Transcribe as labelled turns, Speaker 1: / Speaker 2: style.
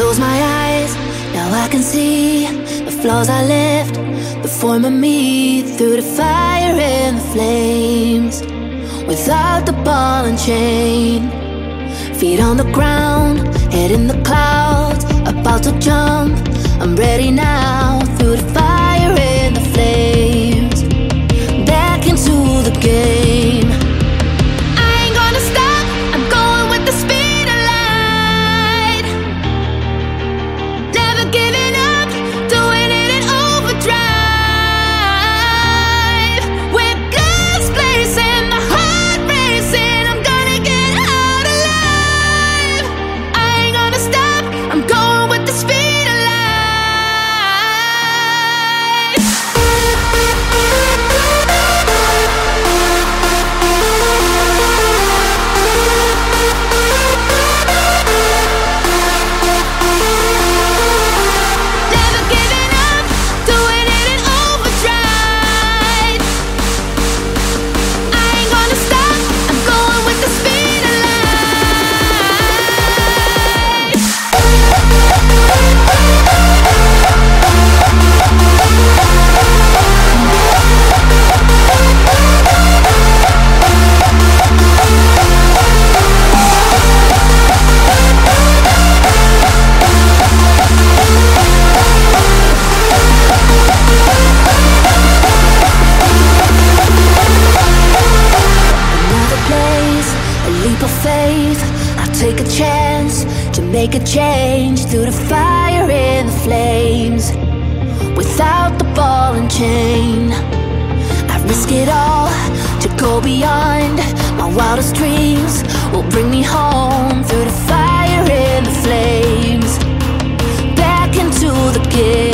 Speaker 1: close my eyes, now I can see the flaws I left, the form of me through the fire and the flames. Without the ball and chain, feet on the ground, head in the clouds, about to jump. I'm ready now chance to make a change through the fire and the flames. Without the ball and chain, I risk it all to go beyond my wildest dreams. Will bring me home through the fire and the flames. Back into the game.